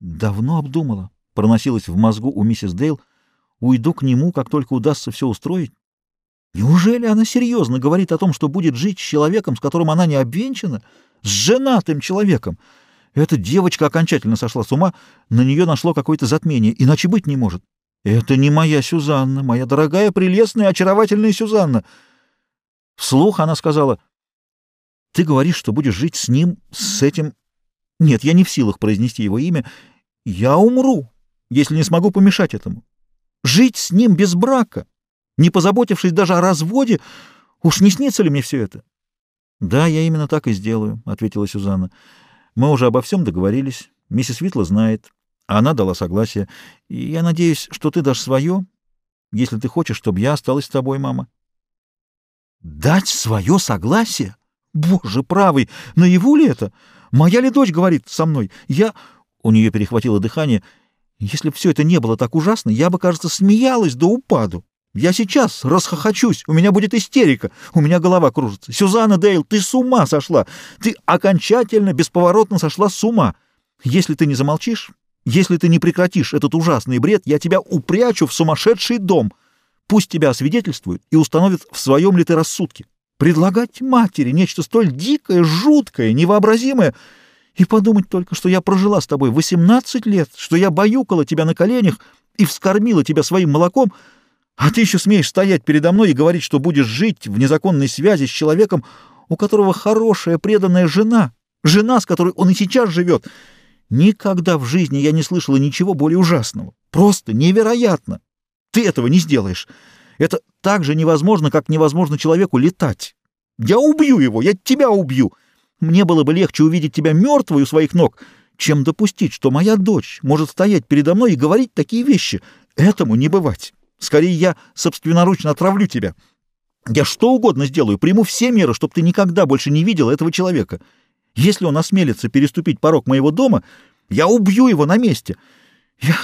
Давно обдумала. Проносилась в мозгу у миссис Дейл. Уйду к нему, как только удастся все устроить. Неужели она серьезно говорит о том, что будет жить с человеком, с которым она не обвенчана? С женатым человеком? Эта девочка окончательно сошла с ума, на нее нашло какое-то затмение, иначе быть не может. Это не моя Сюзанна, моя дорогая, прелестная, очаровательная Сюзанна. Вслух она сказала, «Ты говоришь, что будешь жить с ним, с этим...» «Нет, я не в силах произнести его имя. Я умру, если не смогу помешать этому. Жить с ним без брака, не позаботившись даже о разводе, уж не снится ли мне все это?» «Да, я именно так и сделаю», — ответила Сюзанна. Мы уже обо всем договорились. Миссис Витла знает. Она дала согласие. И я надеюсь, что ты дашь свое, если ты хочешь, чтобы я осталась с тобой, мама. Дать свое согласие? Боже правый, наяву ли это? Моя ли дочь говорит со мной? Я... У нее перехватило дыхание. Если бы все это не было так ужасно, я бы, кажется, смеялась до упаду. Я сейчас расхохочусь, у меня будет истерика, у меня голова кружится. Сюзанна Дейл, ты с ума сошла! Ты окончательно, бесповоротно сошла с ума. Если ты не замолчишь, если ты не прекратишь этот ужасный бред, я тебя упрячу в сумасшедший дом. Пусть тебя освидетельствуют и установят, в своем ли ты рассудке. Предлагать матери нечто столь дикое, жуткое, невообразимое, и подумать только, что я прожила с тобой 18 лет, что я баюкала тебя на коленях и вскормила тебя своим молоком — а ты еще смеешь стоять передо мной и говорить, что будешь жить в незаконной связи с человеком, у которого хорошая преданная жена, жена, с которой он и сейчас живет. Никогда в жизни я не слышала ничего более ужасного. Просто невероятно. Ты этого не сделаешь. Это так же невозможно, как невозможно человеку летать. Я убью его, я тебя убью. Мне было бы легче увидеть тебя мертвой у своих ног, чем допустить, что моя дочь может стоять передо мной и говорить такие вещи. Этому не бывать. Скорее, я собственноручно отравлю тебя. Я что угодно сделаю, приму все меры, чтобы ты никогда больше не видел этого человека. Если он осмелится переступить порог моего дома, я убью его на месте. Я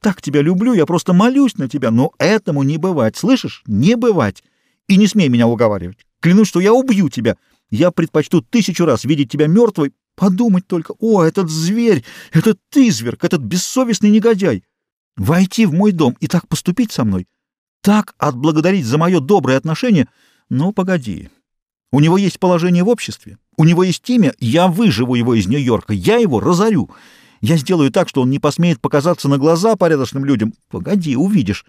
так тебя люблю, я просто молюсь на тебя, но этому не бывать, слышишь? Не бывать. И не смей меня уговаривать. Клянусь, что я убью тебя. Я предпочту тысячу раз видеть тебя мертвой. Подумать только, о, этот зверь, этот изверг, этот бессовестный негодяй. Войти в мой дом и так поступить со мной? Так отблагодарить за мое доброе отношение? Ну, погоди. У него есть положение в обществе, у него есть имя, я выживу его из Нью-Йорка, я его разорю. Я сделаю так, что он не посмеет показаться на глаза порядочным людям. Погоди, увидишь.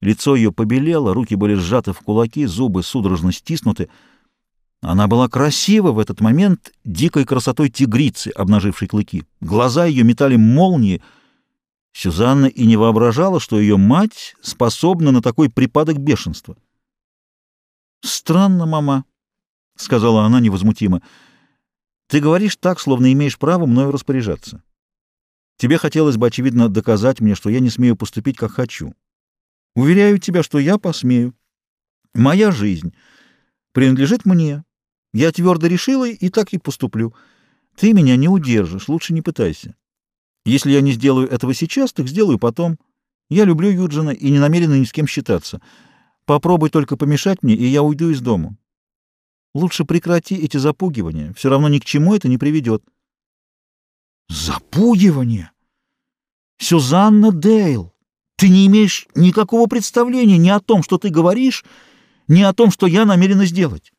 Лицо ее побелело, руки были сжаты в кулаки, зубы судорожно стиснуты. Она была красива в этот момент дикой красотой тигрицы, обнажившей клыки. Глаза ее метали молнии — Сюзанна и не воображала, что ее мать способна на такой припадок бешенства. «Странно, мама», — сказала она невозмутимо. «Ты говоришь так, словно имеешь право мною распоряжаться. Тебе хотелось бы, очевидно, доказать мне, что я не смею поступить, как хочу. Уверяю тебя, что я посмею. Моя жизнь принадлежит мне. Я твердо решила и так и поступлю. Ты меня не удержишь, лучше не пытайся. Если я не сделаю этого сейчас, так сделаю потом. Я люблю Юджина и не намерена ни с кем считаться. Попробуй только помешать мне, и я уйду из дома. Лучше прекрати эти запугивания. Все равно ни к чему это не приведет. Запугивание? Сюзанна Дейл, ты не имеешь никакого представления ни о том, что ты говоришь, ни о том, что я намерена сделать.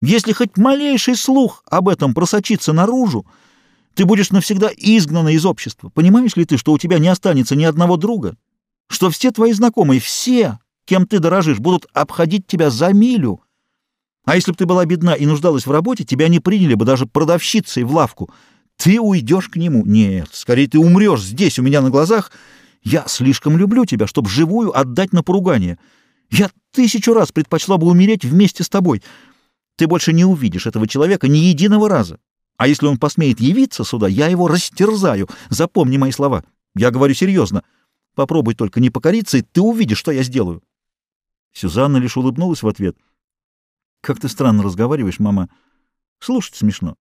Если хоть малейший слух об этом просочится наружу, ты будешь навсегда изгнана из общества. Понимаешь ли ты, что у тебя не останется ни одного друга? Что все твои знакомые, все, кем ты дорожишь, будут обходить тебя за милю? А если бы ты была бедна и нуждалась в работе, тебя не приняли бы даже продавщицей в лавку. Ты уйдешь к нему? Нет, скорее ты умрешь здесь, у меня на глазах. Я слишком люблю тебя, чтобы живую отдать на поругание. Я тысячу раз предпочла бы умереть вместе с тобой. Ты больше не увидишь этого человека ни единого раза. А если он посмеет явиться сюда, я его растерзаю. Запомни мои слова. Я говорю серьезно. Попробуй только не покориться, и ты увидишь, что я сделаю. Сюзанна лишь улыбнулась в ответ. — Как ты странно разговариваешь, мама. Слушать смешно.